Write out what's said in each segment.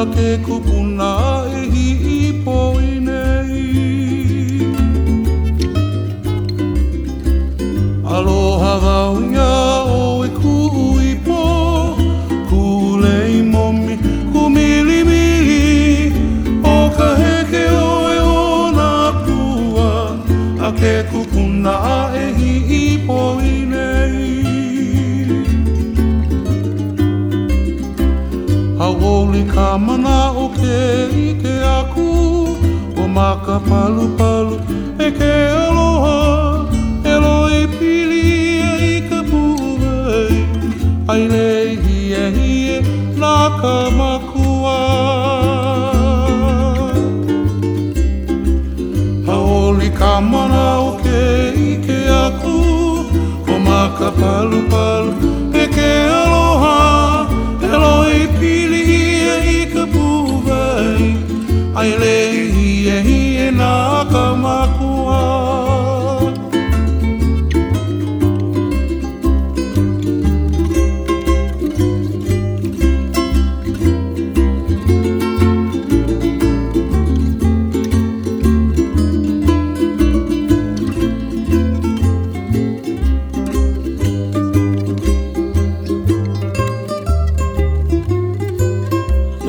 ake ke kupuna e hi i poi nei Aloha vau ngā o e ku i po Ku lei momi ku mili mili O ka heke o e o nā pua A kupuna e hi ka mana o ke i ke aku O ma ka palu palu e ke aloha E lo i pili e i ka pūhei Ai nei hi e hi e nā ka makua Haoli ka mana o ke i ke aku O ma ka palu palu e ke aloha e hi e nā ka makua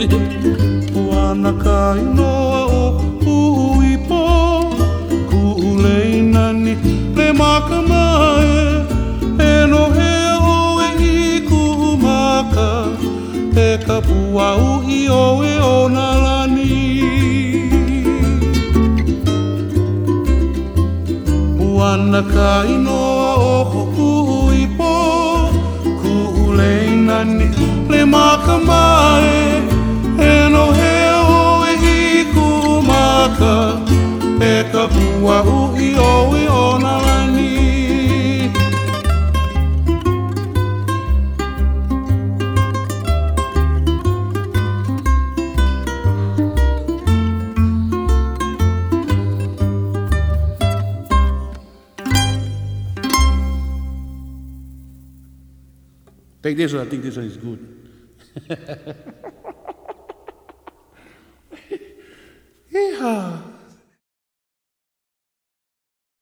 Oh ana ka inoa o uhu Ku ulei nani le makamae E no he e ku maka E ka pua u i o e o nalani Uana o uhu Ku ulei nani le maka Meka na lani Take this one, I think this one is good.